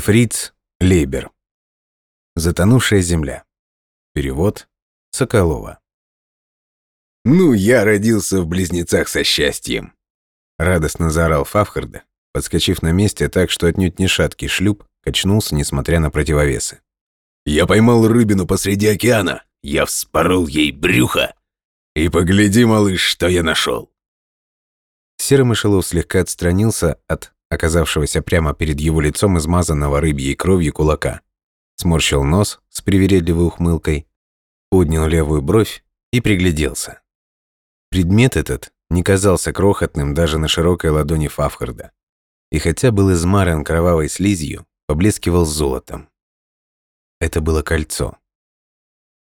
Фриц Лейбер. Затонувшая земля. Перевод Соколова. «Ну, я родился в близнецах со счастьем!» Радостно заорал Фавхарда, подскочив на месте так, что отнюдь не шаткий шлюп качнулся, несмотря на противовесы. «Я поймал рыбину посреди океана, я вспорол ей брюхо, и погляди, малыш, что я нашел!» Серый мышелов слегка отстранился от оказавшегося прямо перед его лицом измазанного рыбьей кровью кулака. Сморщил нос с привередливой ухмылкой, поднял левую бровь и пригляделся. Предмет этот не казался крохотным даже на широкой ладони Фавхарда. И хотя был измаран кровавой слизью, поблескивал золотом. Это было кольцо.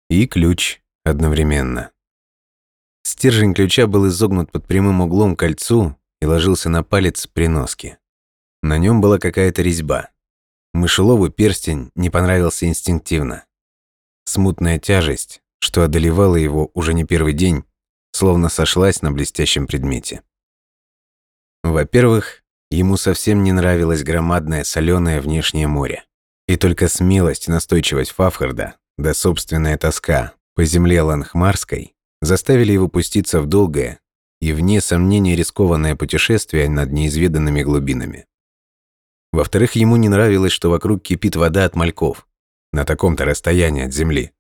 И ключ одновременно. Стержень ключа был изогнут под прямым углом к кольцу и ложился на палец при носке. На нем была какая-то резьба. Мышелову перстень не понравился инстинктивно. Смутная тяжесть, что одолевала его уже не первый день, словно сошлась на блестящем предмете. Во-первых, ему совсем не нравилось громадное соленое внешнее море. И только смелость и настойчивость Фавхарда, да собственная тоска по земле Ланхмарской заставили его пуститься в долгое и, вне сомнения, рискованное путешествие над неизведанными глубинами. Во-вторых, ему не нравилось, что вокруг кипит вода от мальков, на таком-то расстоянии от земли.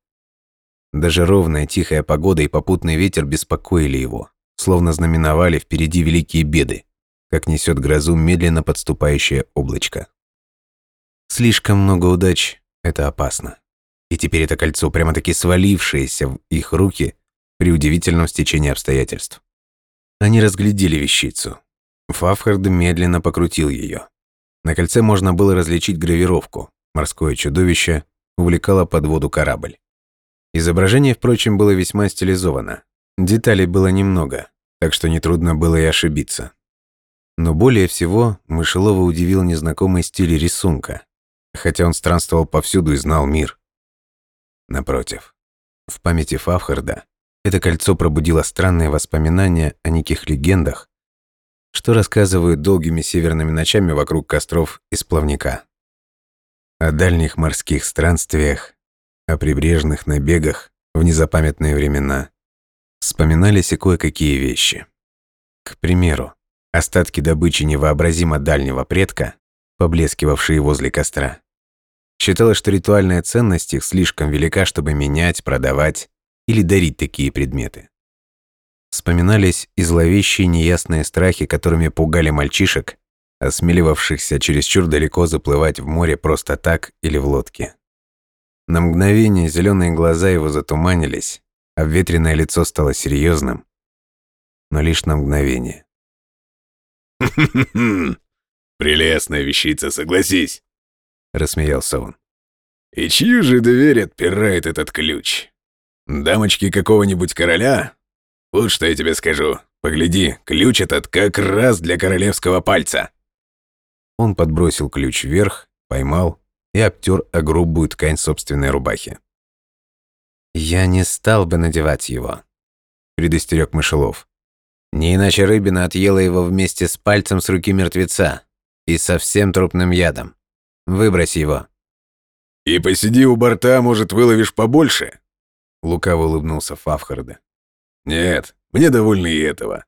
Даже ровная тихая погода и попутный ветер беспокоили его, словно знаменовали впереди великие беды, как несет грозу медленно подступающее облачко. Слишком много удач – это опасно. И теперь это кольцо, прямо-таки свалившееся в их руки при удивительном стечении обстоятельств. Они разглядели вещицу. Фафхард медленно покрутил ее. На кольце можно было различить гравировку. Морское чудовище увлекало под воду корабль. Изображение, впрочем, было весьма стилизовано. Деталей было немного, так что нетрудно было и ошибиться. Но более всего Мышелова удивил незнакомый стиль рисунка, хотя он странствовал повсюду и знал мир. Напротив, в памяти Фавхарда это кольцо пробудило странные воспоминания о неких легендах, что рассказывают долгими северными ночами вокруг костров из плавника. О дальних морских странствиях, о прибрежных набегах в незапамятные времена. Вспоминались и кое-какие вещи. К примеру, остатки добычи невообразимо дальнего предка, поблескивавшие возле костра. Считалось, что ритуальная ценность их слишком велика, чтобы менять, продавать или дарить такие предметы. Вспоминались и зловещие неясные страхи, которыми пугали мальчишек, осмеливавшихся чересчур далеко заплывать в море просто так или в лодке. На мгновение зеленые глаза его затуманились, а ветреное лицо стало серьезным, но лишь на мгновение. Прелестная вещица, согласись!» — рассмеялся он. «И чью же дверь отпирает этот ключ? Дамочки какого-нибудь короля вот что я тебе скажу. Погляди, ключ этот как раз для королевского пальца. Он подбросил ключ вверх, поймал и обтер о грубую ткань собственной рубахи. «Я не стал бы надевать его», — предостерег Мышелов. «Не иначе рыбина отъела его вместе с пальцем с руки мертвеца и совсем трупным ядом. Выбрось его». «И посиди у борта, может, выловишь побольше?» Лукаво улыбнулся Фавхарда. «Нет, мне довольно и этого».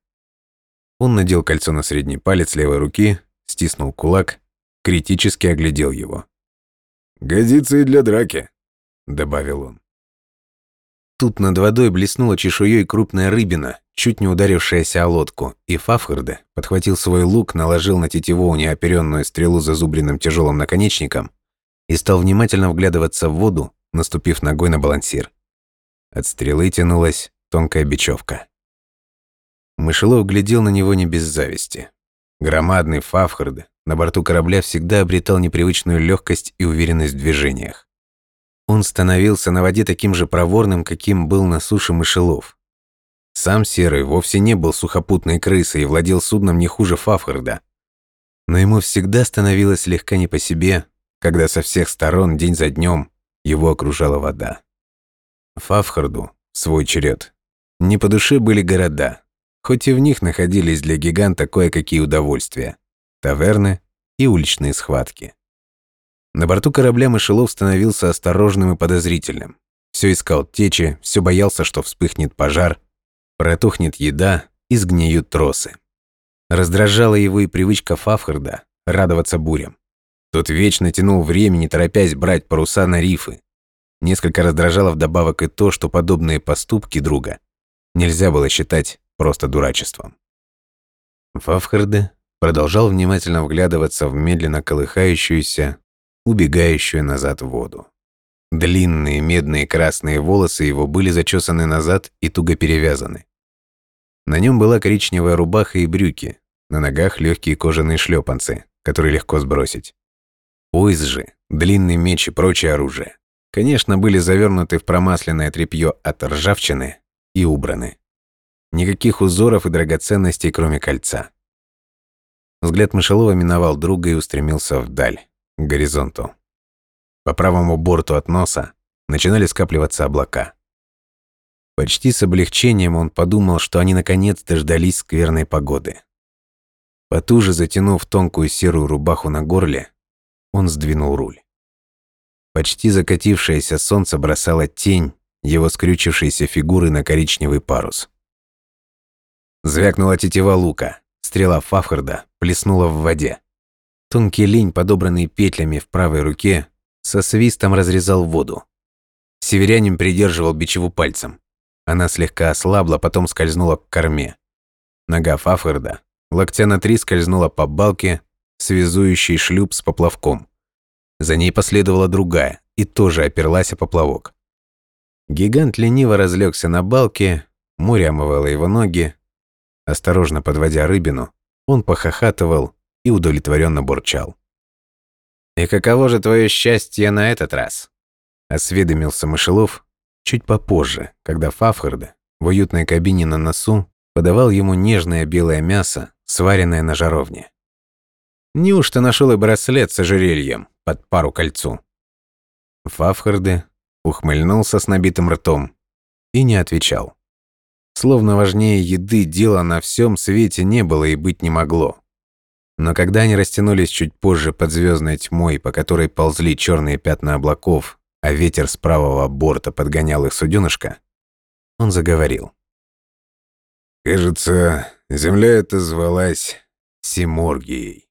Он надел кольцо на средний палец левой руки, стиснул кулак, критически оглядел его. «Годится и для драки», — добавил он. Тут над водой блеснула чешуей крупная рыбина, чуть не ударившаяся о лодку, и Фафхарде подхватил свой лук, наложил на тетиву неоперенную стрелу зазубренным тяжелым наконечником и стал внимательно вглядываться в воду, наступив ногой на балансир. От стрелы тянулась тонкая бечевка. Мышелов глядел на него не без зависти. Громадный Фавхард на борту корабля всегда обретал непривычную легкость и уверенность в движениях. Он становился на воде таким же проворным, каким был на суше Мышелов. Сам Серый вовсе не был сухопутной крысой и владел судном не хуже Фавхарда. Но ему всегда становилось слегка не по себе, когда со всех сторон день за днем его окружала вода. Фавхарду свой черед не по душе были города, хоть и в них находились для гиганта кое-какие удовольствия – таверны и уличные схватки. На борту корабля Мышелов становился осторожным и подозрительным. Все искал течи, все боялся, что вспыхнет пожар, протухнет еда и сгниют тросы. Раздражала его и привычка Фафхарда радоваться бурям. Тот вечно тянул время, не торопясь брать паруса на рифы. Несколько раздражало вдобавок и то, что подобные поступки друга нельзя было считать просто дурачеством. Фафхарде продолжал внимательно вглядываться в медленно колыхающуюся, убегающую назад воду. Длинные медные красные волосы его были зачесаны назад и туго перевязаны. На нем была коричневая рубаха и брюки, на ногах легкие кожаные шлепанцы, которые легко сбросить. Пояс же, длинный меч и прочее оружие, конечно, были завернуты в промасленное тряпье от ржавчины и убраны. Никаких узоров и драгоценностей, кроме кольца. Взгляд Мышелова миновал друга и устремился вдаль, к горизонту. По правому борту от носа начинали скапливаться облака. Почти с облегчением он подумал, что они наконец дождались скверной погоды. Потуже затянув тонкую серую рубаху на горле, он сдвинул руль. Почти закатившееся солнце бросало тень его скрючившейся фигуры на коричневый парус. Звякнула тетива лука, стрела Фафхарда плеснула в воде. Тонкий линь, подобранный петлями в правой руке, со свистом разрезал воду. Северянин придерживал бичеву пальцем. Она слегка ослабла, потом скользнула к корме. Нога Фафхарда Локтя на три скользнула по балке, связующей шлюп с поплавком. За ней последовала другая и тоже оперлась о поплавок. Гигант лениво разлегся на балке, море омывало его ноги. Осторожно подводя рыбину, он похохатывал и удовлетворенно бурчал. «И каково же твое счастье на этот раз?» – осведомился Мышелов чуть попозже, когда Фафхарда в уютной кабине на носу подавал ему нежное белое мясо сваренное на жаровне. Неужто нашел и браслет с ожерельем под пару кольцу? Фафхарде ухмыльнулся с набитым ртом и не отвечал. Словно важнее еды дела на всем свете не было и быть не могло. Но когда они растянулись чуть позже под звездной тьмой, по которой ползли черные пятна облаков, а ветер с правого борта подгонял их суденышко, он заговорил. «Кажется, Земля эта звалась Симоргией.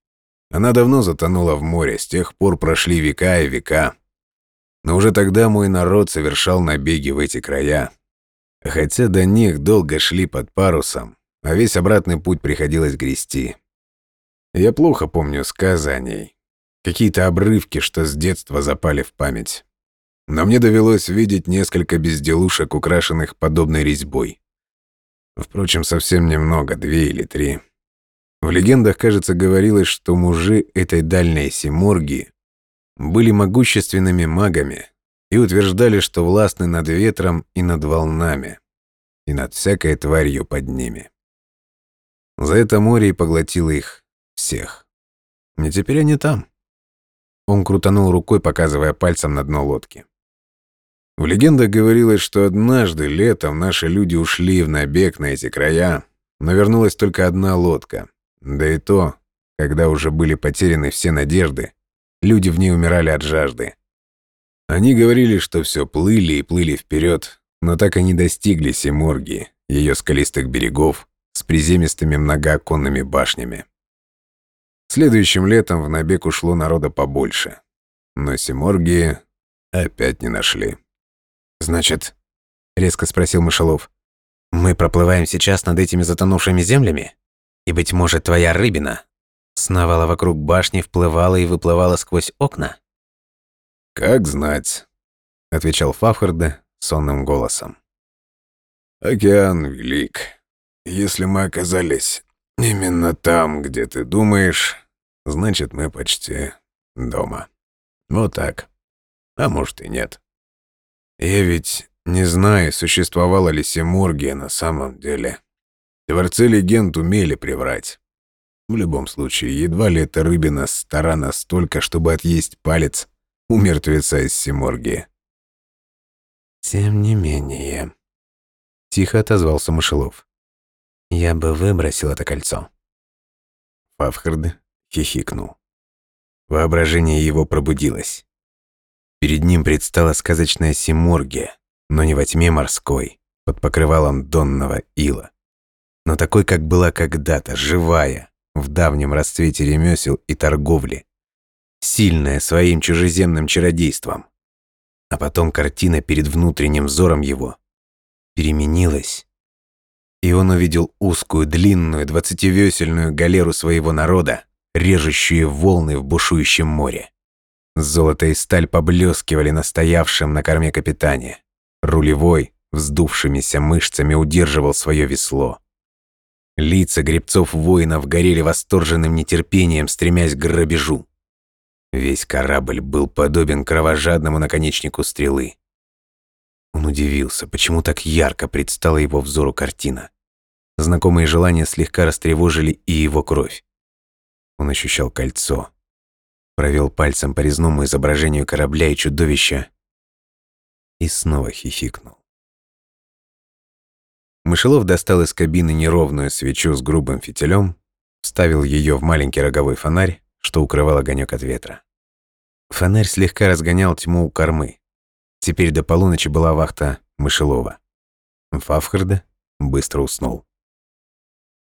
Она давно затонула в море, с тех пор прошли века и века. Но уже тогда мой народ совершал набеги в эти края. Хотя до них долго шли под парусом, а весь обратный путь приходилось грести. Я плохо помню сказаний. Какие-то обрывки, что с детства запали в память. Но мне довелось видеть несколько безделушек, украшенных подобной резьбой. Впрочем, совсем немного, две или три. В легендах, кажется, говорилось, что мужи этой дальней Симурги были могущественными магами и утверждали, что властны над ветром и над волнами, и над всякой тварью под ними. За это море и поглотило их всех. И теперь они там. Он крутанул рукой, показывая пальцем на дно лодки. В легендах говорилось, что однажды летом наши люди ушли в набег на эти края, но вернулась только одна лодка. Да и то, когда уже были потеряны все надежды, люди в ней умирали от жажды. Они говорили, что все плыли и плыли вперед, но так и не достигли Симорги, ее скалистых берегов с приземистыми многооконными башнями. Следующим летом в набег ушло народа побольше, но Симорги опять не нашли. «Значит...» — резко спросил Мышелов. «Мы проплываем сейчас над этими затонувшими землями? И, быть может, твоя рыбина сновала вокруг башни, вплывала и выплывала сквозь окна?» «Как знать», — отвечал Фафхарде сонным голосом. «Океан велик. Если мы оказались именно там, где ты думаешь, значит, мы почти дома. Вот так. А может и нет». Я ведь не знаю, существовала ли Симургия на самом деле. Творцы легенд умели приврать. В любом случае, едва ли эта рыбина стара настолько, чтобы отъесть палец у мертвеца из Симургии. «Тем не менее», — тихо отозвался Мышелов. «Я бы выбросил это кольцо». Фавхард хихикнул. Воображение его пробудилось. Перед ним предстала сказочная Симоргия, но не во тьме морской, под покрывалом донного ила, но такой, как была когда-то, живая, в давнем расцвете ремесел и торговли, сильная своим чужеземным чародейством. А потом картина перед внутренним взором его переменилась, и он увидел узкую, длинную, двадцативесельную галеру своего народа, режущие волны в бушующем море. Золото и сталь поблескивали на стоявшем на корме капитане. Рулевой, вздувшимися мышцами, удерживал свое весло. Лица гребцов-воинов горели восторженным нетерпением, стремясь к грабежу. Весь корабль был подобен кровожадному наконечнику стрелы. Он удивился, почему так ярко предстала его взору картина. Знакомые желания слегка растревожили и его кровь. Он ощущал кольцо. Провел пальцем по резному изображению корабля и чудовища и снова хихикнул. Мышелов достал из кабины неровную свечу с грубым фитилем, вставил ее в маленький роговой фонарь, что укрывал огонек от ветра. Фонарь слегка разгонял тьму у кормы. Теперь до полуночи была вахта Мышелова. Фавхарда быстро уснул.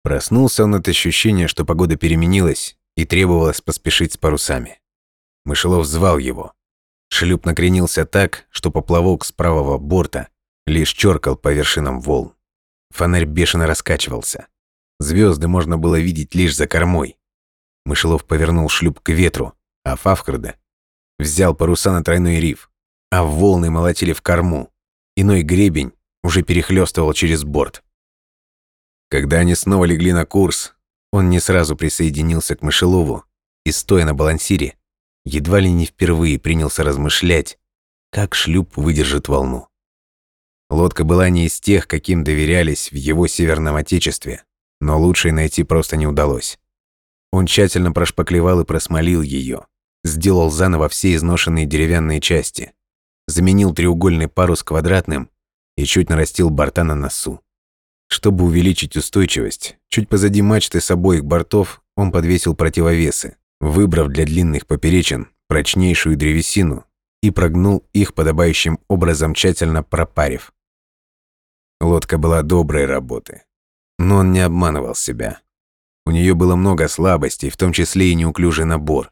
Проснулся он от ощущения, что погода переменилась и требовалось поспешить с парусами. Мышелов звал его. Шлюп накренился так, что поплавок с правого борта лишь чёркал по вершинам волн. Фонарь бешено раскачивался. Звезды можно было видеть лишь за кормой. Мышелов повернул шлюп к ветру, а Фавкарда взял паруса на тройной риф, а волны молотили в корму. Иной гребень уже перехлёстывал через борт. Когда они снова легли на курс, он не сразу присоединился к Мышелову и, стоя на балансире, едва ли не впервые принялся размышлять, как шлюп выдержит волну. Лодка была не из тех, каким доверялись в его северном отечестве, но лучшей найти просто не удалось. Он тщательно прошпаклевал и просмолил ее, сделал заново все изношенные деревянные части, заменил треугольный парус квадратным и чуть нарастил борта на носу. Чтобы увеличить устойчивость, чуть позади мачты с обоих бортов он подвесил противовесы, выбрав для длинных поперечин прочнейшую древесину и прогнул их подобающим образом тщательно пропарив. Лодка была доброй работы. Но он не обманывал себя. У нее было много слабостей, в том числе и неуклюжий набор.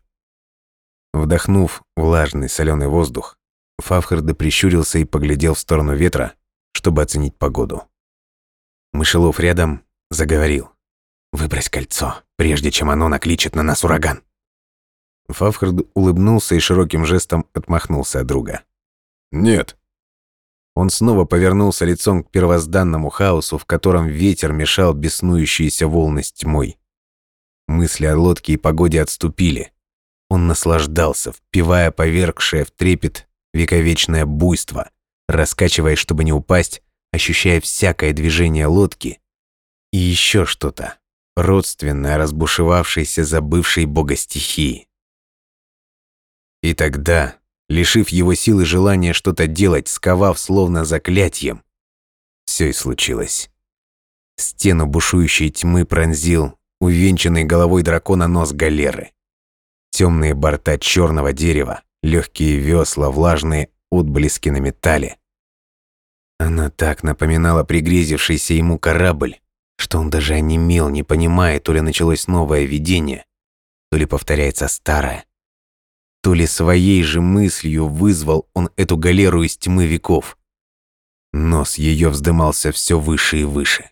Вдохнув влажный соленый воздух, Фавхарда прищурился и поглядел в сторону ветра, чтобы оценить погоду. Мышелов рядом заговорил. «Выбрось кольцо, прежде чем оно накличет на нас ураган». Фавхард улыбнулся и широким жестом отмахнулся от друга. «Нет, он снова повернулся лицом к первозданному хаосу, в котором ветер мешал беснующиеся волны с тьмой. Мысли о лодке и погоде отступили. Он наслаждался, впивая повергшее в трепет вековечное буйство, раскачиваясь, чтобы не упасть, ощущая всякое движение лодки и еще что-то, родственное разбушевавшейся забывшей бога стихии. И тогда, лишив его силы желания что-то делать, сковав словно заклятием. Все и случилось. Стену бушующей тьмы пронзил увенчанный головой дракона нос галеры. Темные борта черного дерева, легкие весла, влажные отблески на металле. Она так напоминала пригрезившийся ему корабль, что он даже онемел, не понимая, то ли началось новое видение, то ли повторяется старое. То ли своей же мыслью вызвал он эту галеру из тьмы веков. Нос ее вздымался все выше и выше.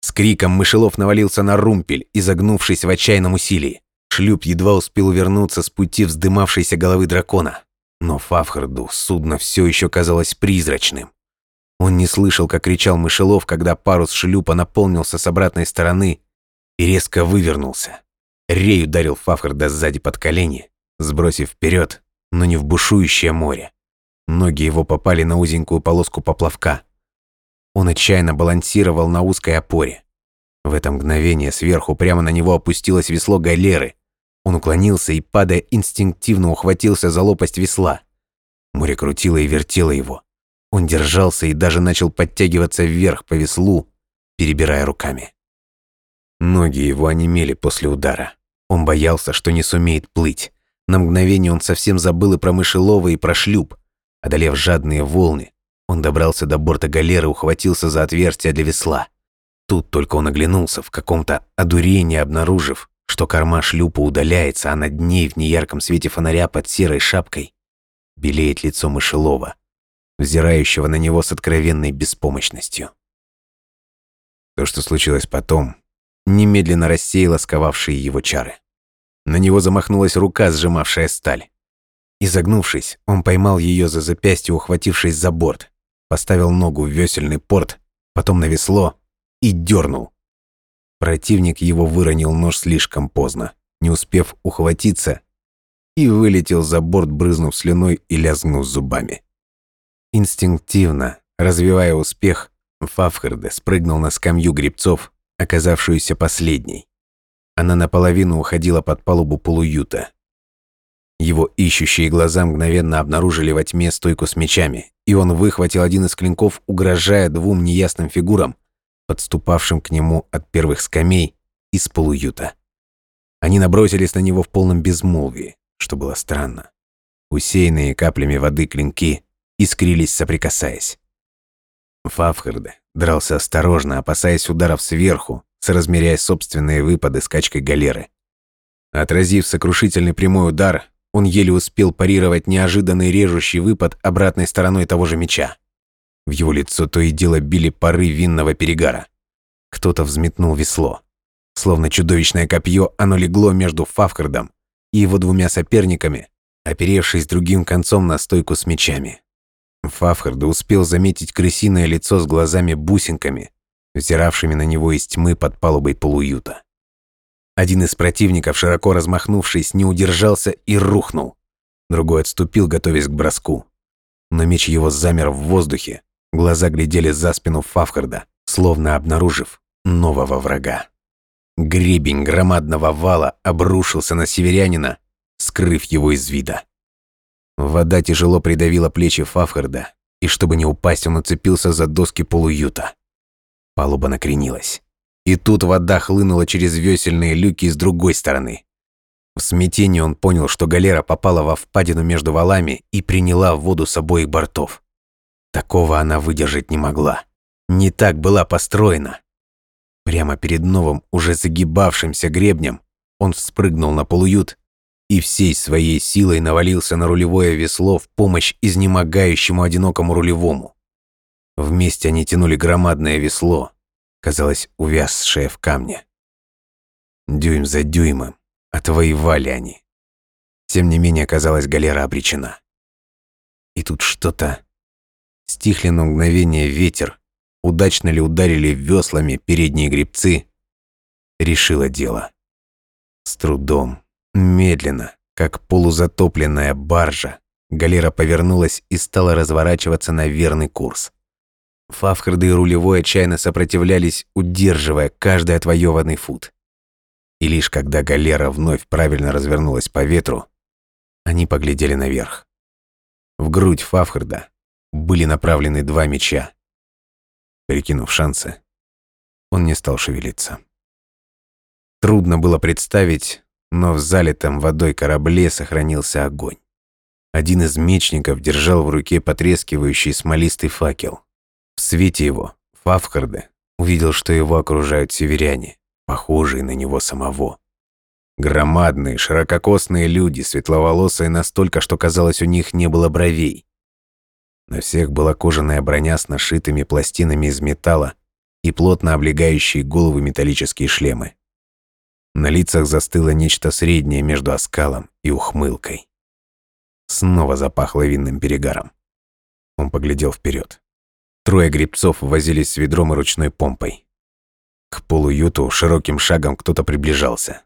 С криком мышелов навалился на румпель, изогнувшись в отчаянном усилии. Шлюп едва успел вернуться с пути вздымавшейся головы дракона. Но Фавхарду судно все еще казалось призрачным. Он не слышал, как кричал мышелов, когда парус шлюпа наполнился с обратной стороны и резко вывернулся. Рей ударил Фавхарда сзади под колени, сбросив вперед, но не в бушующее море. Ноги его попали на узенькую полоску поплавка. Он отчаянно балансировал на узкой опоре. В это мгновение сверху прямо на него опустилось весло галеры. Он уклонился и, падая, инстинктивно ухватился за лопасть весла. Море крутило и вертело его. Он держался и даже начал подтягиваться вверх по веслу, перебирая руками. Ноги его онемели после удара. Он боялся, что не сумеет плыть На мгновение он совсем забыл и про мышелова, и про шлюп. Одолев жадные волны, он добрался до борта галеры, ухватился за отверстие для весла. Тут только он оглянулся, в каком-то одурении обнаружив, что корма шлюпа удаляется, а над ней в неярком свете фонаря под серой шапкой белеет лицо мышелова, взирающего на него с откровенной беспомощностью. То, что случилось потом, немедленно рассеяло сковавшие его чары. На него замахнулась рука, сжимавшая сталь. Изогнувшись, он поймал ее за запястье, ухватившись за борт, поставил ногу в весельный порт, потом на весло и дернул. Противник его выронил нож слишком поздно, не успев ухватиться, и вылетел за борт, брызнув слюной и лязгнув зубами. Инстинктивно, развивая успех, Фавхерде спрыгнул на скамью грибцов, оказавшуюся последней. Она наполовину уходила под палубу полуюта. Его ищущие глаза мгновенно обнаружили во тьме стойку с мечами, и он выхватил один из клинков, угрожая двум неясным фигурам, подступавшим к нему от первых скамей из полуюта. Они набросились на него в полном безмолвии, что было странно. Усеянные каплями воды клинки искрились, соприкасаясь. Фавхарде дрался осторожно, опасаясь ударов сверху, соразмеряя собственные выпады скачкой галеры. Отразив сокрушительный прямой удар, он еле успел парировать неожиданный режущий выпад обратной стороной того же меча. В его лицо то и дело били пары винного перегара. Кто-то взметнул весло. Словно чудовищное копье, оно легло между Фавкардом и его двумя соперниками, оперевшись другим концом на стойку с мечами. Фавхард успел заметить крысиное лицо с глазами-бусинками, взиравшими на него из тьмы под палубой полуюта. Один из противников, широко размахнувшись, не удержался и рухнул. Другой отступил, готовясь к броску. Но меч его замер в воздухе. Глаза глядели за спину Фавхарда, словно обнаружив нового врага. Гребень громадного вала обрушился на северянина, скрыв его из вида. Вода тяжело придавила плечи Фавхарда, и чтобы не упасть, он уцепился за доски полуюта. Палуба накренилась. И тут вода хлынула через весельные люки с другой стороны. В смятении он понял, что галера попала во впадину между валами и приняла воду с обоих бортов. Такого она выдержать не могла. Не так была построена. Прямо перед новым, уже загибавшимся гребнем, он вспрыгнул на полуют и всей своей силой навалился на рулевое весло в помощь изнемогающему одинокому рулевому. Вместе они тянули громадное весло, казалось, увязшее в камне. Дюйм за дюймом отвоевали они. Тем не менее, казалось, галера обречена. И тут что-то... Стихли на мгновение ветер, удачно ли ударили веслами передние гребцы, решило дело. С трудом, медленно, как полузатопленная баржа, галера повернулась и стала разворачиваться на верный курс. Фавхарды и рулевой отчаянно сопротивлялись, удерживая каждый отвоеванный фут. И лишь когда галера вновь правильно развернулась по ветру, они поглядели наверх. В грудь Фавхарда были направлены два меча. Перекинув шансы, он не стал шевелиться. Трудно было представить, но в залитом водой корабле сохранился огонь. Один из мечников держал в руке потрескивающий смолистый факел. В свете его Фавхарде увидел, что его окружают северяне, похожие на него самого. Громадные, ширококосные люди, светловолосые настолько, что казалось, у них не было бровей. На всех была кожаная броня с нашитыми пластинами из металла и плотно облегающие головы металлические шлемы. На лицах застыло нечто среднее между оскалом и ухмылкой. Снова запахло винным перегаром. Он поглядел вперед. Трое грибцов возились с ведром и ручной помпой. К полуюту широким шагом кто-то приближался.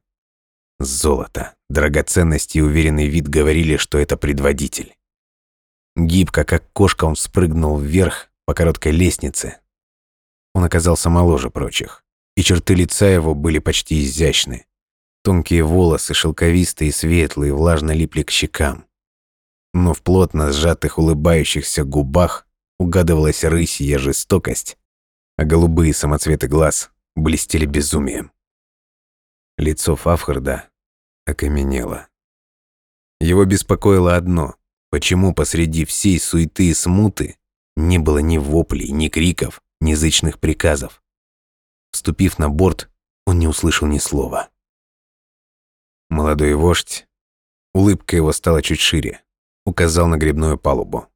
Золото, драгоценности и уверенный вид говорили, что это предводитель. Гибко, как кошка, он спрыгнул вверх по короткой лестнице. Он оказался моложе прочих, и черты лица его были почти изящны. Тонкие волосы, шелковистые и светлые, влажно липли к щекам. Но в плотно сжатых улыбающихся губах угадывалась рысья жестокость, а голубые самоцветы глаз блестели безумием. Лицо Фавхарда окаменело. Его беспокоило одно – почему посреди всей суеты и смуты не было ни воплей, ни криков, ни зычных приказов. Вступив на борт, он не услышал ни слова. Молодой вождь, улыбка его стала чуть шире, указал на грибную палубу.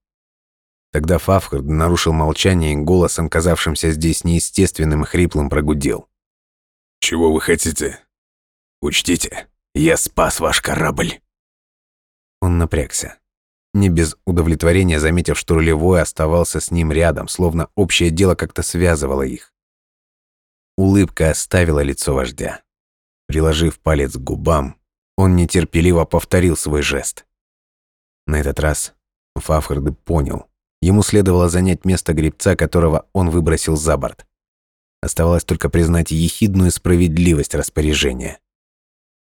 Тогда Фавхард нарушил молчание и голосом, казавшимся здесь неестественным хриплым, прогудел. «Чего вы хотите? Учтите, я спас ваш корабль». Он напрягся, не без удовлетворения заметив, что рулевой оставался с ним рядом, словно общее дело как-то связывало их. Улыбка оставила лицо вождя. Приложив палец к губам, он нетерпеливо повторил свой жест. На этот раз Фавхард понял, Ему следовало занять место гребца, которого он выбросил за борт. Оставалось только признать ехидную справедливость распоряжения.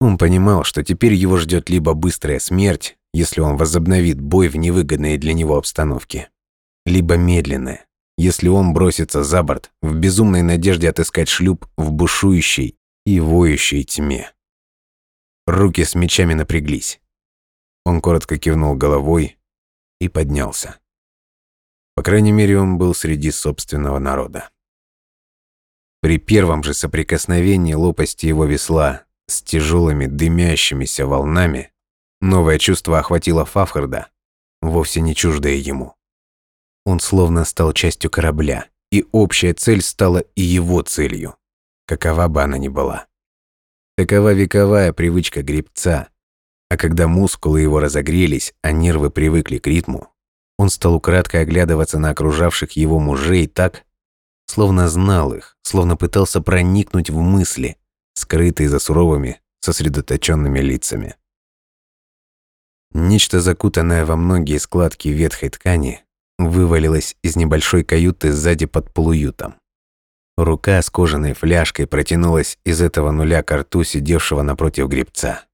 Он понимал, что теперь его ждет либо быстрая смерть, если он возобновит бой в невыгодной для него обстановке, либо медленная, если он бросится за борт в безумной надежде отыскать шлюп в бушующей и воющей тьме. Руки с мечами напряглись. Он коротко кивнул головой и поднялся. По крайней мере, он был среди собственного народа. При первом же соприкосновении лопасти его весла с тяжелыми дымящимися волнами новое чувство охватило Фавхарда, вовсе не чуждое ему. Он словно стал частью корабля, и общая цель стала и его целью, какова бы она ни была. Такова вековая привычка гребца, а когда мускулы его разогрелись, а нервы привыкли к ритму, он стал украдкой оглядываться на окружавших его мужей так, словно знал их, словно пытался проникнуть в мысли, скрытые за суровыми, сосредоточенными лицами. Нечто закутанное во многие складки ветхой ткани вывалилось из небольшой каюты сзади под полуютом. Рука с кожаной фляжкой протянулась из этого нуля к рту сидевшего напротив гребца.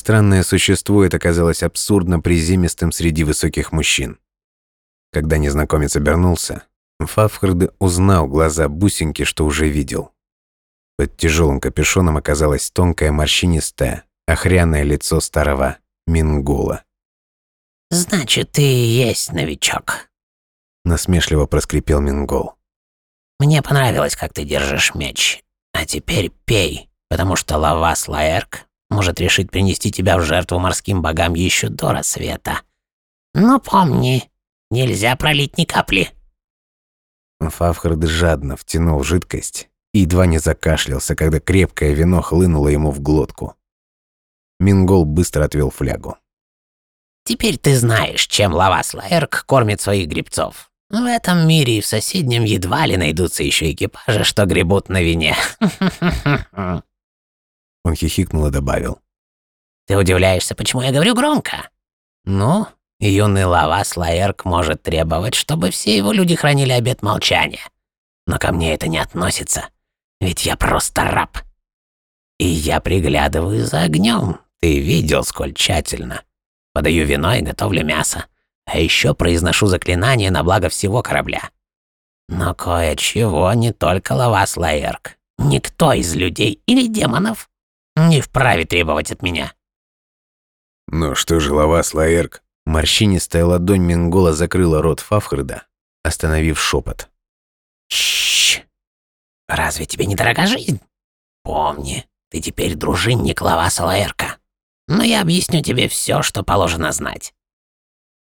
Странное существо это казалось абсурдно приземистым среди высоких мужчин. Когда незнакомец обернулся, Фавхард узнал глаза бусинки, что уже видел. Под тяжелым капюшоном оказалось тонкое морщинистое, охряное лицо старого Мингола. «Значит, ты и есть новичок», — насмешливо проскрипел Мингол. «Мне понравилось, как ты держишь меч. А теперь пей, потому что Лавас Лаэрк может решить принести тебя в жертву морским богам еще до рассвета. Но помни, нельзя пролить ни капли». Фавхард жадно втянул жидкость и едва не закашлялся, когда крепкое вино хлынуло ему в глотку. Мингол быстро отвел флягу. «Теперь ты знаешь, чем Лавас Лаэрк кормит своих грибцов. В этом мире и в соседнем едва ли найдутся еще экипажи, что гребут на вине. Он хихикнул и добавил. «Ты удивляешься, почему я говорю громко? Ну, юный Лавас Лаэрк может требовать, чтобы все его люди хранили обет молчания. Но ко мне это не относится, ведь я просто раб. И я приглядываю за огнем. Ты видел, сколь тщательно. Подаю вино и готовлю мясо. А еще произношу заклинания на благо всего корабля. Но кое-чего не только Лавас Лаэрк. Никто из людей или демонов не вправе требовать от меня. Ну что же, Лавас Лаэрк? Морщинистая ладонь Мингола закрыла рот Фавхарда, остановив шепот. Чш. Разве тебе не дорога жизнь? Помни, ты теперь дружинник Лаваса Лаэрка. Но я объясню тебе все, что положено знать.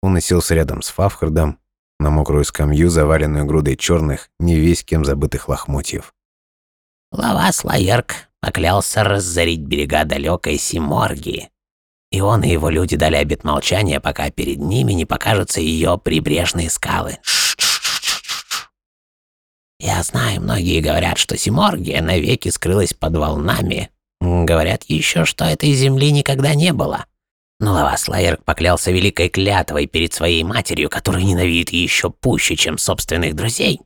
Он уселся рядом с Фавхардом на мокрую скамью, заваленную грудой черных, не весь кем забытых лохмотьев. Лавас Лаерк поклялся разорить берега далекой Симоргии. И он и его люди дали обет молчания, пока перед ними не покажутся ее прибрежные скалы. Я знаю, многие говорят, что Симоргия навеки скрылась под волнами. Говорят еще, что этой земли никогда не было. Но Лавас Лаерк поклялся великой клятвой перед своей матерью, которую ненавидит еще пуще, чем собственных друзей.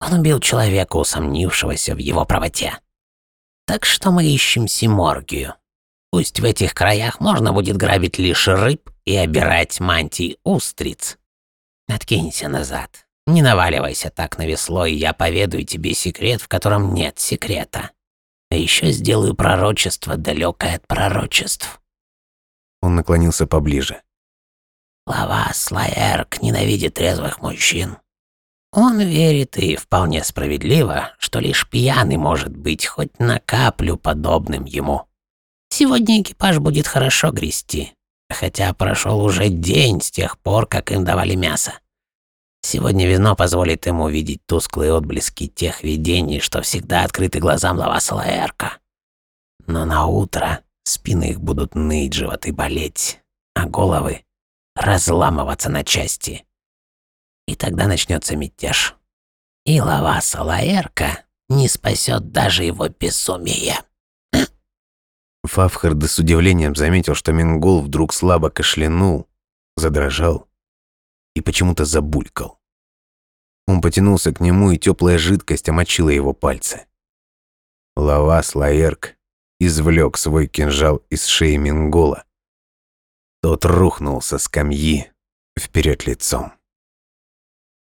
Он убил человека, усомнившегося в его правоте. Так что мы ищем Симоргию. Пусть в этих краях можно будет грабить лишь рыб и обирать мантии устриц. Откинься назад. Не наваливайся так на весло, и я поведаю тебе секрет, в котором нет секрета. А еще сделаю пророчество, далекое от пророчеств. Он наклонился поближе. Лавас Лаэрк ненавидит трезвых мужчин. Он верит и вполне справедливо, что лишь пьяный может быть хоть на каплю подобным ему. Сегодня экипаж будет хорошо грести, хотя прошел уже день с тех пор, как им давали мясо. Сегодня вино позволит ему увидеть тусклые отблески тех видений, что всегда открыты глазам Лаваса Лаэрка. Но на утро спины их будут ныть, животы болеть, а головы разламываться на части. И тогда начнется мятеж. И Лаваса Лаэрка не спасет даже его безумие. Фавхард с удивлением заметил, что Мингол вдруг слабо кашлянул, задрожал и почему-то забулькал. Он потянулся к нему, и теплая жидкость омочила его пальцы. Лавас Лаэрк извлек свой кинжал из шеи Мингола. Тот рухнул со скамьи вперед лицом.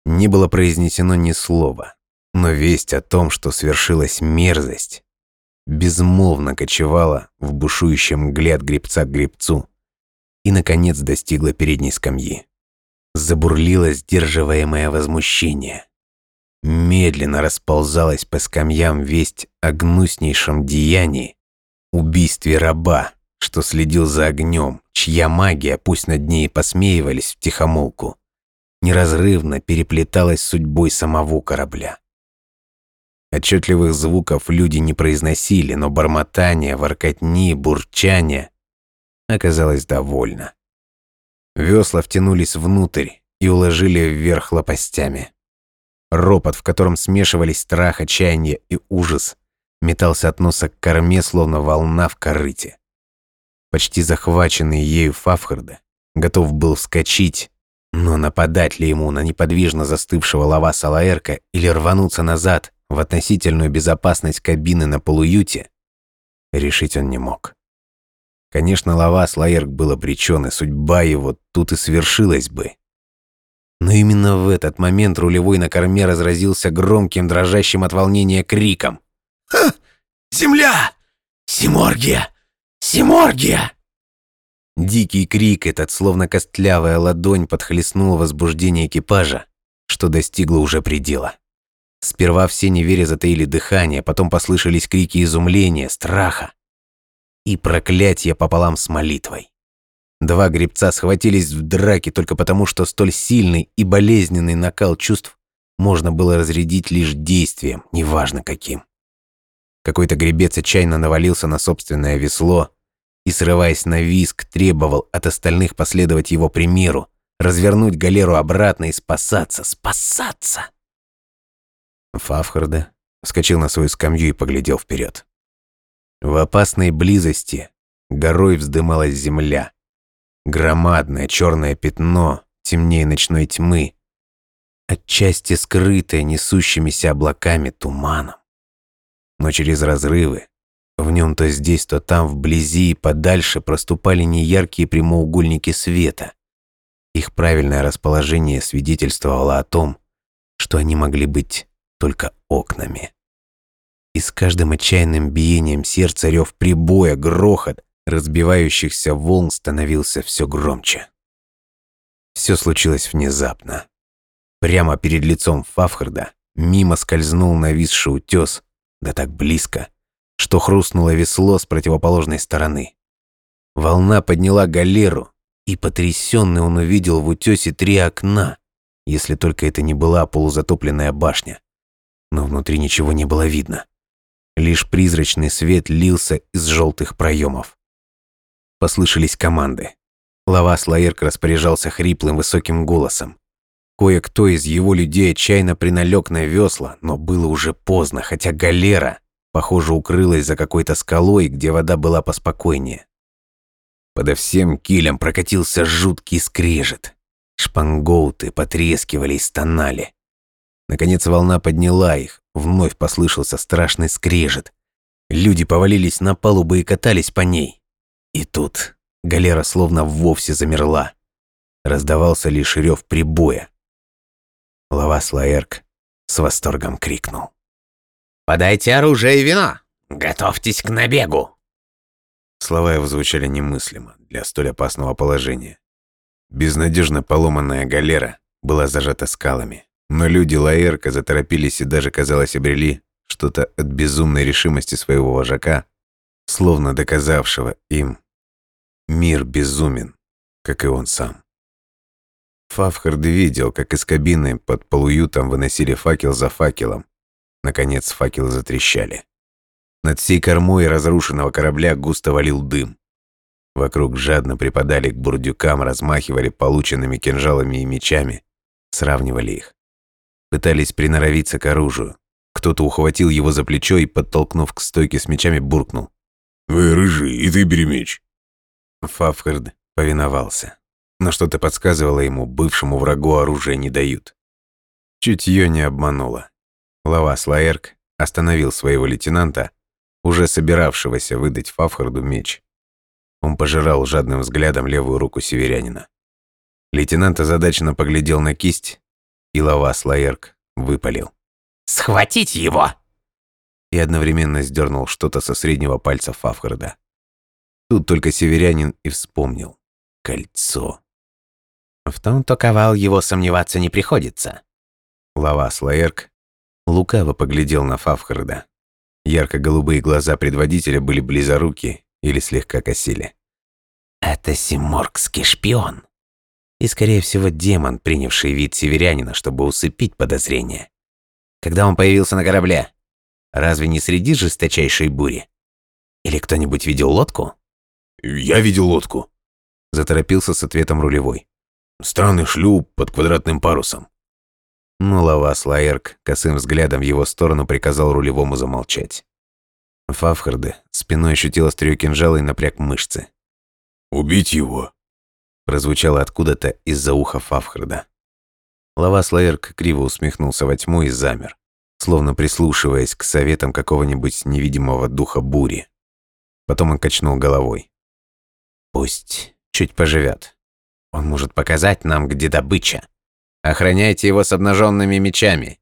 Не было произнесено ни слова, но весть о том, что свершилась мерзость, безмолвно кочевала в бушующем мгле от гребца к гребцу и, наконец, достигла передней скамьи. Забурлило сдерживаемое возмущение. Медленно расползалась по скамьям весть о гнуснейшем деянии, убийстве раба, что следил за огнем, чья магия, пусть над ней посмеивались в тихомолку, неразрывно переплеталась судьбой самого корабля. Отчетливых звуков люди не произносили, но бормотание, воркотни, бурчание оказалось довольно. Весла втянулись внутрь и уложили вверх лопастями. Ропот, в котором смешивались страх, отчаяние и ужас, метался от носа к корме, словно волна в корыте. Почти захваченный ею Фавхарда готов был вскочить, но нападать ли ему на неподвижно застывшего лава Салаэрка или рвануться назад в относительную безопасность кабины на полуюте, решить он не мог. Конечно, лава Слаерк был обречен, и судьба его тут и свершилась бы. Но именно в этот момент рулевой на корме разразился громким, дрожащим от волнения криком. «Ха! Земля! Симоргия! Симоргия!» Дикий крик этот, словно костлявая ладонь, подхлестнул возбуждение экипажа, что достигло уже предела. Сперва все неверя затаили дыхание, потом послышались крики изумления, страха и проклятия пополам с молитвой. Два гребца схватились в драке только потому, что столь сильный и болезненный накал чувств можно было разрядить лишь действием, неважно каким. Какой-то гребец отчаянно навалился на собственное весло, и, срываясь на виск, требовал от остальных последовать его примеру, развернуть галеру обратно и спасаться, спасаться. Фавхарда вскочил на свою скамью и поглядел вперед. В опасной близости горой вздымалась земля. Громадное черное пятно, темнее ночной тьмы, отчасти скрытое несущимися облаками туманом. Но через разрывы в нем то здесь, то там, вблизи и подальше проступали неяркие прямоугольники света. Их правильное расположение свидетельствовало о том, что они могли быть только окнами. И с каждым отчаянным биением сердца рев прибоя, грохот, разбивающихся волн становился все громче. Все случилось внезапно. Прямо перед лицом Фавхарда мимо скользнул нависший утес, да так близко, что хрустнуло весло с противоположной стороны. Волна подняла галеру, и потрясенный он увидел в утесе три окна, если только это не была полузатопленная башня. Но внутри ничего не было видно. Лишь призрачный свет лился из желтых проемов. Послышались команды. Лавас Лаэрк распоряжался хриплым высоким голосом. Кое-кто из его людей отчаянно приналег на весла, но было уже поздно, хотя галера Похоже, укрылась за какой-то скалой, где вода была поспокойнее. Подо всем килем прокатился жуткий скрежет. Шпангоуты потрескивали и стонали. Наконец волна подняла их, вновь послышался страшный скрежет. Люди повалились на палубу и катались по ней. И тут галера словно вовсе замерла. Раздавался лишь рев прибоя. Лавас Лаэрк с восторгом крикнул. «Подайте оружие и вино! Готовьтесь к набегу!» Слова его звучали немыслимо для столь опасного положения. Безнадежно поломанная галера была зажата скалами. Но люди Лаэрка заторопились и даже, казалось, обрели что-то от безумной решимости своего вожака, словно доказавшего им «мир безумен, как и он сам». Фавхард видел, как из кабины под полуютом выносили факел за факелом. Наконец факелы затрещали. Над всей кормой разрушенного корабля густо валил дым. Вокруг жадно припадали к бурдюкам, размахивали полученными кинжалами и мечами, сравнивали их. Пытались приноровиться к оружию. Кто-то ухватил его за плечо и, подтолкнув к стойке с мечами, буркнул. «Вы рыжий, и ты бери меч». Фавхард повиновался. Но что-то подсказывало ему, бывшему врагу оружие не дают. Чутье не обмануло. Лавас Лаэрк остановил своего лейтенанта, уже собиравшегося выдать Фавхарду меч. Он пожирал жадным взглядом левую руку северянина. Лейтенант озадаченно поглядел на кисть, и Лавас Лаэрк выпалил. «Схватить его!» И одновременно сдернул что-то со среднего пальца Фавхарда. Тут только северянин и вспомнил. Кольцо. В том, то ковал его сомневаться не приходится. Лавас Лаэрк лукаво поглядел на Фавхарда. Ярко-голубые глаза предводителя были близоруки или слегка косили. «Это симоргский шпион», и, скорее всего, демон, принявший вид северянина, чтобы усыпить подозрения. Когда он появился на корабле? Разве не среди жесточайшей бури? Или кто-нибудь видел лодку? «Я видел лодку», — заторопился с ответом рулевой. «Странный шлюп под квадратным парусом». Но Лавас косым взглядом в его сторону приказал рулевому замолчать. Фавхарде спиной ощутил острие кинжала и напряг мышцы. «Убить его?» прозвучало откуда-то из-за уха Фавхарда. Лавас Лаэрк криво усмехнулся во тьму и замер, словно прислушиваясь к советам какого-нибудь невидимого духа бури. Потом он качнул головой. «Пусть чуть поживет. Он может показать нам, где добыча. Охраняйте его с обнаженными мечами».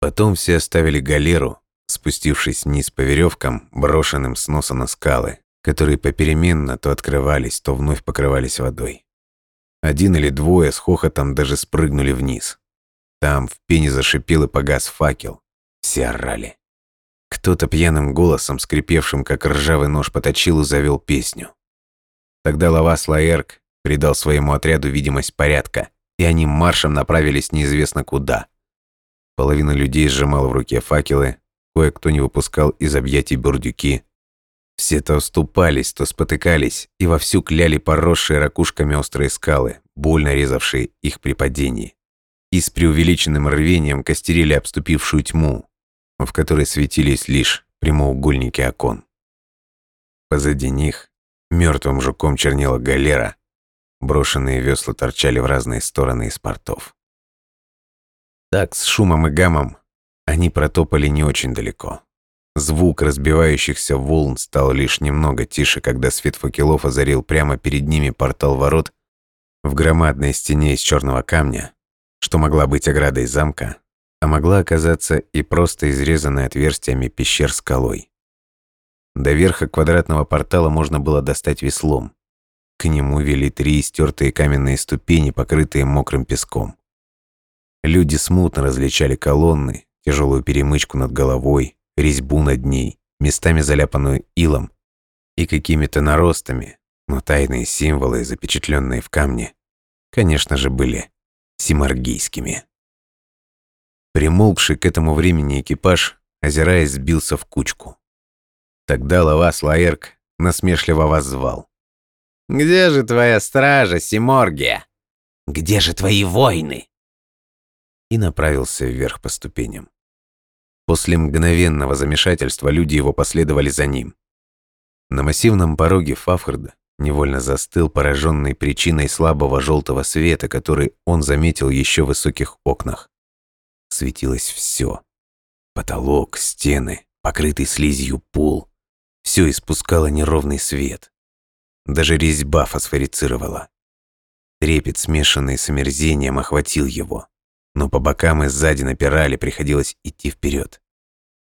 Потом все оставили галеру, спустившись вниз по веревкам, брошенным с носа на скалы, которые попеременно то открывались, то вновь покрывались водой. Один или двое с хохотом даже спрыгнули вниз. Там в пене зашипел и погас факел. Все орали. Кто-то пьяным голосом, скрипевшим, как ржавый нож по точилу, завел песню. Тогда Лавас Лаэрк придал своему отряду видимость порядка, и они маршем направились неизвестно куда. Половина людей сжимала в руке факелы, кое-кто не выпускал из объятий бурдюки, все то уступались, то спотыкались и вовсю кляли поросшие ракушками острые скалы, больно резавшие их при падении. И с преувеличенным рвением костерили обступившую тьму, в которой светились лишь прямоугольники окон. Позади них мертвым жуком чернела галера, брошенные весла торчали в разные стороны из портов. Так, с шумом и гамом, они протопали не очень далеко. Звук разбивающихся волн стал лишь немного тише, когда свет факелов озарил прямо перед ними портал ворот в громадной стене из черного камня, что могла быть оградой замка, а могла оказаться и просто изрезанной отверстиями пещер скалой. До верха квадратного портала можно было достать веслом. К нему вели три истертые каменные ступени, покрытые мокрым песком. Люди смутно различали колонны, тяжелую перемычку над головой, резьбу над ней, местами заляпанную илом и какими-то наростами, но тайные символы, запечатленные в камне, конечно же, были симаргийскими. Примолкший к этому времени экипаж, озираясь, сбился в кучку. Тогда Лавас Лаэрк насмешливо воззвал. «Где же твоя стража, Симоргия? Где же твои войны?» И направился вверх по ступеням. После мгновенного замешательства люди его последовали за ним. На массивном пороге Фафхарда невольно застыл, пораженный причиной слабого желтого света, который он заметил еще в высоких окнах. Светилось все. Потолок, стены, покрытый слизью пол. Все испускало неровный свет. Даже резьба фосфорицировала. Трепет, смешанный с омерзением, охватил его но по бокам и сзади напирали, приходилось идти вперед.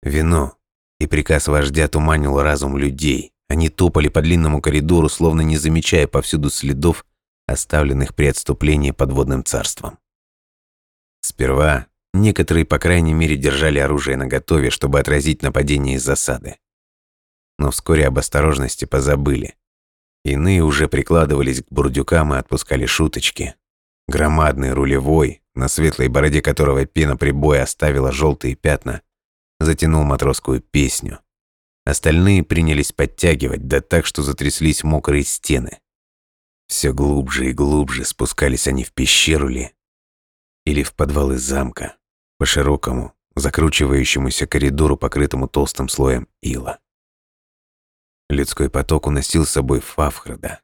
Вино и приказ вождя туманил разум людей, Они топали по длинному коридору, словно не замечая повсюду следов, оставленных при отступлении подводным царством. Сперва некоторые, по крайней мере, держали оружие наготове, чтобы отразить нападение из засады. Но вскоре об осторожности позабыли. Иные уже прикладывались к бурдюкам и отпускали шуточки. Громадный рулевой, на светлой бороде которого пена прибоя оставила желтые пятна, затянул матросскую песню. Остальные принялись подтягивать, да так, что затряслись мокрые стены. Все глубже и глубже спускались они в пещеру ли, или в подвалы замка, по широкому, закручивающемуся коридору, покрытому толстым слоем ила. Людской поток уносил с собой Фавхрада.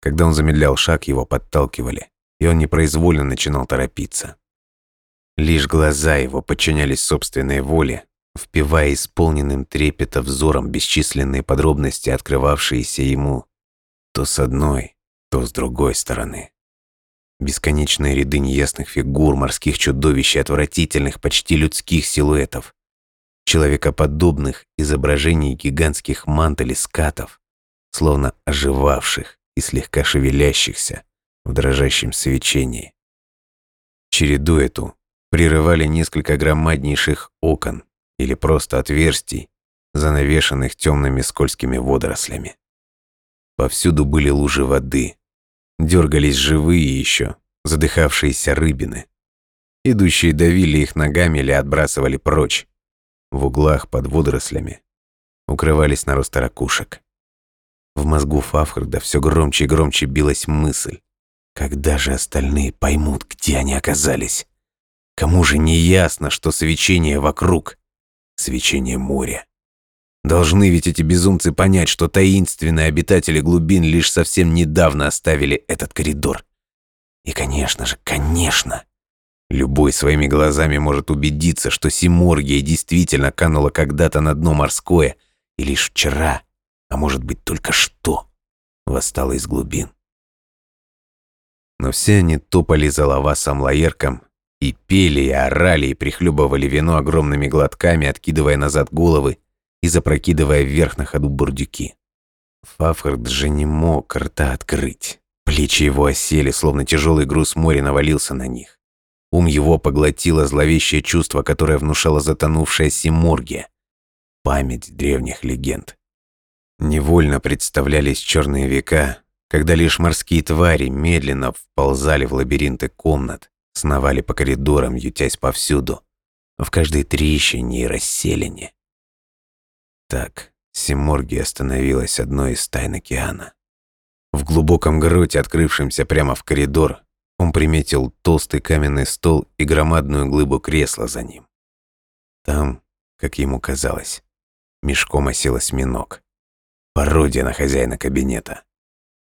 Когда он замедлял шаг, его подталкивали, и он непроизвольно начинал торопиться. Лишь глаза его подчинялись собственной воле, впивая исполненным трепета взором бесчисленные подробности, открывавшиеся ему то с одной, то с другой стороны. Бесконечные ряды неясных фигур, морских чудовищ и отвратительных, почти людских силуэтов. Человекоподобных изображений гигантских мантелей скатов, словно оживавших и слегка шевелящихся в дрожащем свечении. Череду эту прерывали несколько громаднейших окон или просто отверстий, занавешенных темными скользкими водорослями. Повсюду были лужи воды, Дергались живые еще, задыхавшиеся рыбины. Идущие давили их ногами или отбрасывали прочь. В углах под водорослями укрывались наросты ракушек. В мозгу Фавхарда все громче и громче билась мысль. Когда же остальные поймут, где они оказались? Кому же не ясно, что свечение вокруг — свечение моря? Должны ведь эти безумцы понять, что таинственные обитатели глубин лишь совсем недавно оставили этот коридор. И, конечно же, конечно, любой своими глазами может убедиться, что Симоргия действительно канула когда-то на дно морское, и лишь вчера, а может быть только что, восстала из глубин. Но все они топали за лавасом лаерком и пели, и орали, и прихлюбывали вино огромными глотками, откидывая назад головы, и запрокидывая вверх на ходу бурдюки. Фафхард же не мог рта открыть. Плечи его осели, словно тяжелый груз моря навалился на них. Ум его поглотило зловещее чувство, которое внушало затонувшая Симоргия. Память древних легенд. Невольно представлялись черные века, когда лишь морские твари медленно вползали в лабиринты комнат, сновали по коридорам, ютясь повсюду, в каждой трещине и расселине. Так, Симорги остановилась одной из тайн океана. В глубоком гроте, открывшемся прямо в коридор, он приметил толстый каменный стол и громадную глыбу кресла за ним. Там, как ему казалось, мешком осел осьминог. Пародия на хозяина кабинета.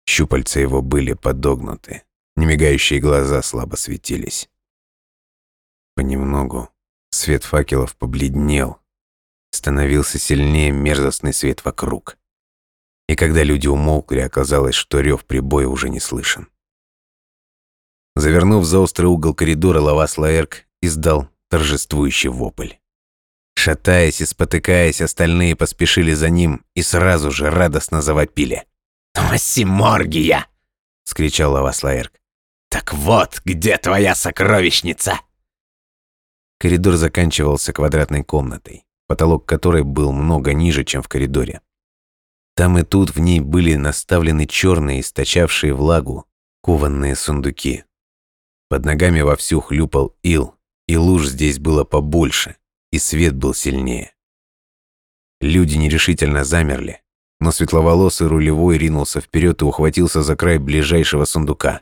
Щупальца его были подогнуты, немигающие глаза слабо светились. Понемногу свет факелов побледнел, становился сильнее мерзостный свет вокруг. И когда люди умолкли, оказалось, что рев прибоя уже не слышен. Завернув за острый угол коридора, Лавас Лаэрк издал торжествующий вопль. Шатаясь и спотыкаясь, остальные поспешили за ним и сразу же радостно завопили. «Массиморгия!» — скричал Лавас Лаэрк. «Так вот, где твоя сокровищница?» Коридор заканчивался квадратной комнатой потолок которой был много ниже, чем в коридоре. Там и тут в ней были наставлены черные, источавшие влагу, кованные сундуки. Под ногами вовсю хлюпал ил, и луж здесь было побольше, и свет был сильнее. Люди нерешительно замерли, но светловолосый рулевой ринулся вперед и ухватился за край ближайшего сундука.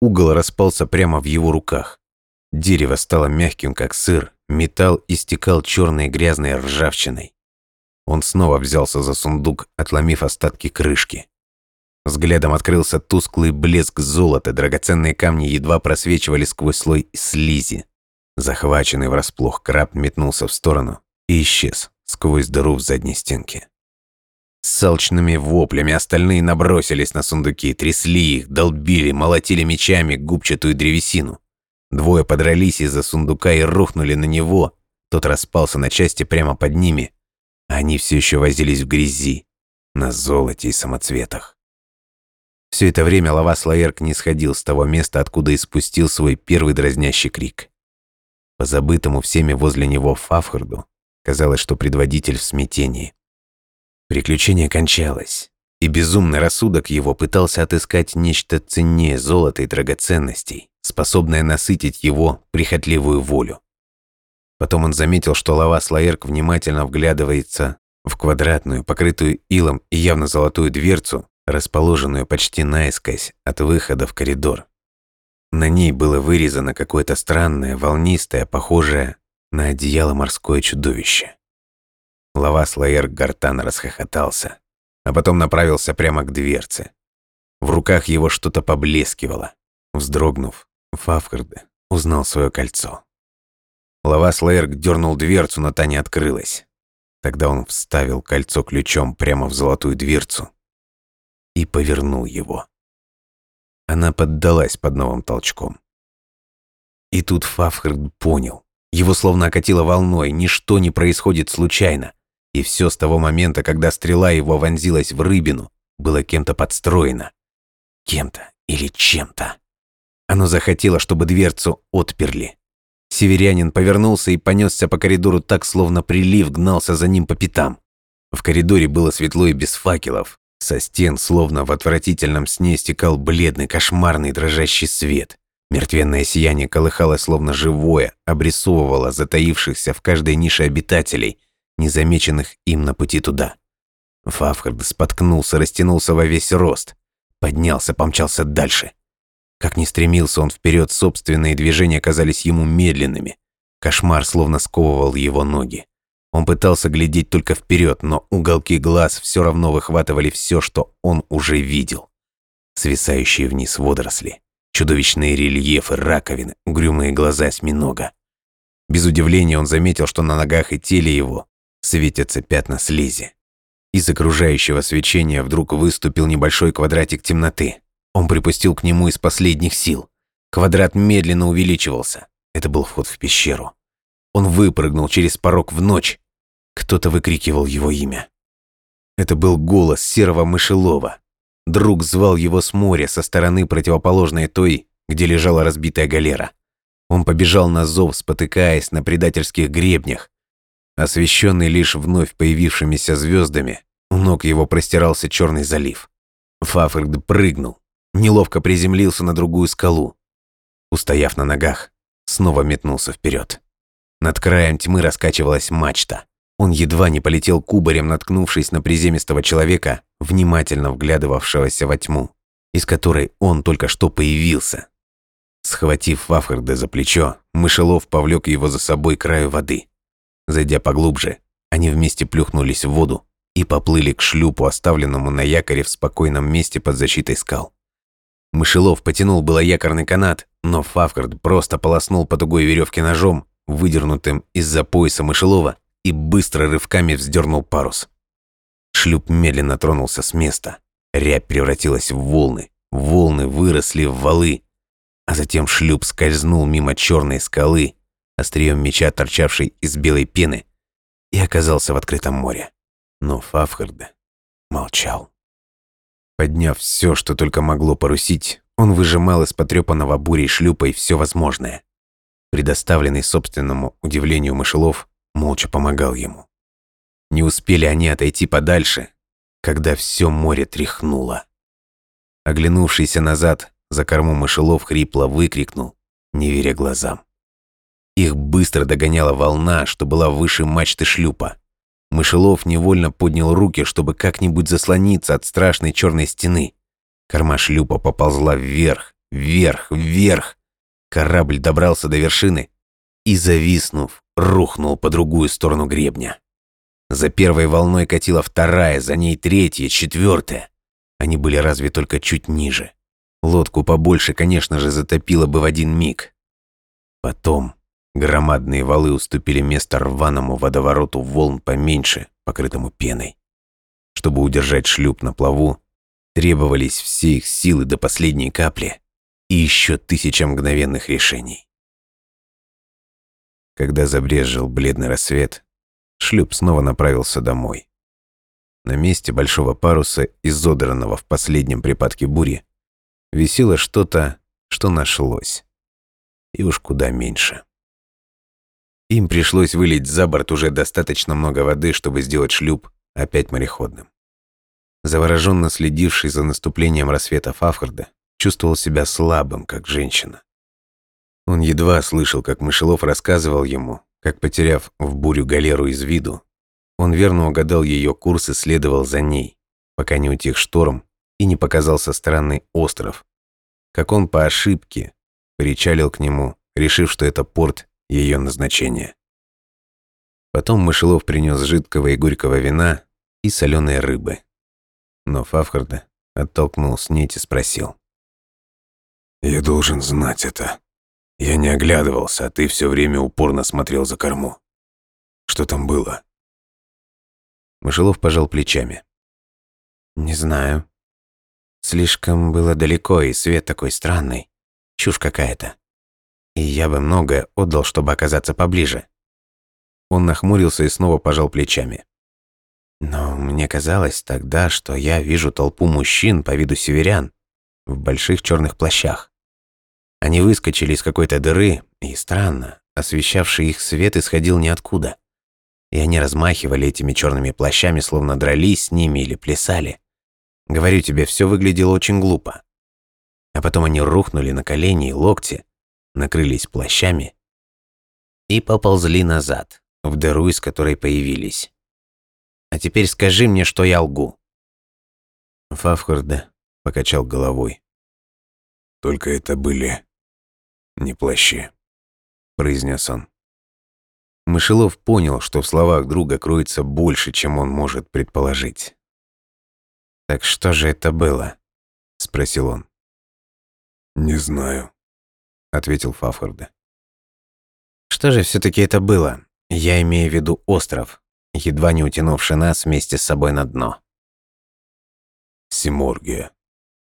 Угол распался прямо в его руках. Дерево стало мягким, как сыр, Металл истекал черной грязной ржавчиной. Он снова взялся за сундук, отломив остатки крышки. Взглядом открылся тусклый блеск золота, драгоценные камни едва просвечивали сквозь слой слизи. Захваченный врасплох краб метнулся в сторону и исчез сквозь дыру в задней стенке. С алчными воплями остальные набросились на сундуки, трясли их, долбили, молотили мечами губчатую древесину. Двое подрались из-за сундука и рухнули на него. Тот распался на части прямо под ними. Они все еще возились в грязи. на золоте и самоцветах. Все это время Лавас Лаерк не сходил с того места, откуда испустил свой первый дразнящий крик. По забытому всеми возле него Фафхарду казалось, что предводитель в смятении. Приключение кончалось, и безумный рассудок его пытался отыскать нечто ценнее золота и драгоценностей, способное насытить его прихотливую волю. Потом он заметил, что Лавас Лаерк внимательно вглядывается в квадратную, покрытую илом и явно золотую дверцу, расположенную почти наискось от выхода в коридор. На ней было вырезано какое-то странное, волнистое, похожее на одеяло морское чудовище. Лавас Лаерк гортан расхохотался, а потом направился прямо к дверце. В руках его что-то поблескивало. Вздрогнув, Фавкард узнал свое кольцо. Лавас Лаерк дернул дверцу, но та не открылась. Тогда он вставил кольцо ключом прямо в золотую дверцу и повернул его. Она поддалась под новым толчком. И тут Фавхард понял. Его словно окатило волной, ничто не происходит случайно. И все с того момента, когда стрела его вонзилась в рыбину, было кем-то подстроено. Кем-то или чем-то. Оно захотело, чтобы дверцу отперли. Северянин повернулся и понесся по коридору так, словно прилив гнался за ним по пятам. В коридоре было светло и без факелов. Со стен, словно в отвратительном сне, стекал бледный, кошмарный, дрожащий свет. Мертвенное сияние колыхалось, словно живое, обрисовывало затаившихся в каждой нише обитателей, незамеченных им на пути туда. Фавхард споткнулся, растянулся во весь рост. Поднялся, помчался дальше. Как ни стремился он вперед, собственные движения казались ему медленными. Кошмар словно сковывал его ноги. Он пытался глядеть только вперед, но уголки глаз все равно выхватывали все, что он уже видел. Свисающие вниз водоросли, чудовищные рельефы раковины, угрюмые глаза осьминога. Без удивления он заметил, что на ногах и теле его светятся пятна слизи. Из окружающего свечения вдруг выступил небольшой квадратик темноты. Он припустил к нему из последних сил. Квадрат медленно увеличивался. Это был вход в пещеру. Он выпрыгнул через порог в ночь. Кто-то выкрикивал его имя. Это был голос серого мышелова. Друг звал его с моря, со стороны противоположной той, где лежала разбитая галера. Он побежал на зов, спотыкаясь на предательских гребнях. Освещенный лишь вновь появившимися звездами, у ног его простирался черный залив. Фаффорд прыгнул, неловко приземлился на другую скалу. Устояв на ногах, снова метнулся вперед. Над краем тьмы раскачивалась мачта. Он едва не полетел кубарем, наткнувшись на приземистого человека, внимательно вглядывавшегося во тьму, из которой он только что появился. Схватив Вафхарда за плечо, мышелов повлек его за собой к краю воды. Зайдя поглубже, они вместе плюхнулись в воду и поплыли к шлюпу, оставленному на якоре в спокойном месте под защитой скал. Мышелов потянул было якорный канат, но Фавкард просто полоснул по тугой веревке ножом, выдернутым из-за пояса мышелова, и быстро рывками вздернул парус. Шлюп медленно тронулся с места. Рябь превратилась в волны. Волны выросли в валы. А затем шлюп скользнул мимо черной скалы, острием меча, торчавшей из белой пены, и оказался в открытом море. Но Фавхард молчал. Подняв все, что только могло порусить, он выжимал из потрепанного бурей шлюпа и все возможное. Предоставленный собственному удивлению мышелов, молча помогал ему. Не успели они отойти подальше, когда все море тряхнуло. Оглянувшийся назад, за корму мышелов хрипло выкрикнул, не веря глазам. Их быстро догоняла волна, что была выше мачты шлюпа. Мышелов невольно поднял руки, чтобы как-нибудь заслониться от страшной черной стены. Корма шлюпа поползла вверх, вверх, вверх. Корабль добрался до вершины и, зависнув, рухнул по другую сторону гребня. За первой волной катила вторая, за ней третья, четвертая. Они были разве только чуть ниже. Лодку побольше, конечно же, затопило бы в один миг. Потом громадные валы уступили место рваному водовороту волн поменьше, покрытому пеной. Чтобы удержать шлюп на плаву, требовались все их силы до последней капли и еще тысяча мгновенных решений. Когда забрезжил бледный рассвет, шлюп снова направился домой. На месте большого паруса, изодранного в последнем припадке бури, висело что-то, что нашлось. И уж куда меньше. Им пришлось вылить за борт уже достаточно много воды, чтобы сделать шлюп опять мореходным. Завороженно следивший за наступлением рассвета Фавхарда, чувствовал себя слабым, как женщина. Он едва слышал, как Мышелов рассказывал ему, как, потеряв в бурю галеру из виду, он верно угадал ее курс и следовал за ней, пока не утих шторм и не показался странный остров, как он по ошибке причалил к нему, решив, что это порт ее назначения. Потом Мышелов принес жидкого и горького вина и соленой рыбы. Но Фавхарда оттолкнул с нить и спросил. «Я должен знать это. Я не оглядывался, а ты все время упорно смотрел за корму. Что там было?» Мышелов пожал плечами. «Не знаю. Слишком было далеко, и свет такой странный. Чушь какая-то. И я бы многое отдал, чтобы оказаться поближе». Он нахмурился и снова пожал плечами. «Но мне казалось тогда, что я вижу толпу мужчин по виду северян в больших черных плащах. Они выскочили из какой-то дыры, и странно, освещавший их свет исходил ниоткуда и они размахивали этими черными плащами, словно дрались с ними или плясали. Говорю тебе, все выглядело очень глупо. А потом они рухнули на колени и локти, накрылись плащами и поползли назад, в дыру, из которой появились. А теперь скажи мне, что я лгу. Фавхарда покачал головой. «Только это были не плащи», — произнес он. Мышелов понял, что в словах друга кроется больше, чем он может предположить. «Так что же это было?» – спросил он. «Не знаю», – ответил Фаффорда. «Что же все таки это было? Я имею в виду остров, едва не утянувший нас вместе с собой на дно». «Симоргия».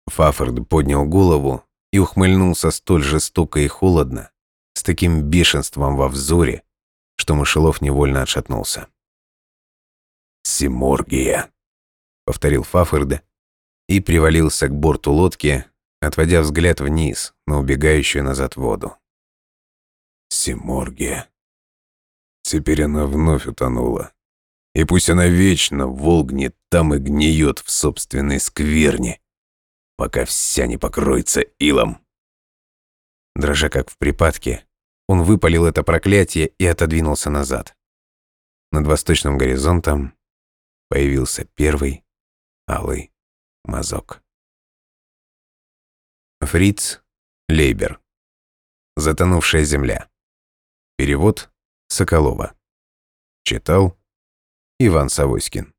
Фаффорд поднял голову и ухмыльнулся столь жестоко и холодно, с таким бешенством во взоре, что Мышелов невольно отшатнулся. «Симоргия», — повторил Фафферде и привалился к борту лодки, отводя взгляд вниз на убегающую назад воду. «Симоргия. Теперь она вновь утонула. И пусть она вечно волгнет там и гниет в собственной скверне, пока вся не покроется илом». Дрожа как в припадке, он выпалил это проклятие и отодвинулся назад. Над восточным горизонтом появился первый алый мазок. Фриц Лейбер. Затонувшая земля. Перевод Соколова. Читал Иван Савойскин.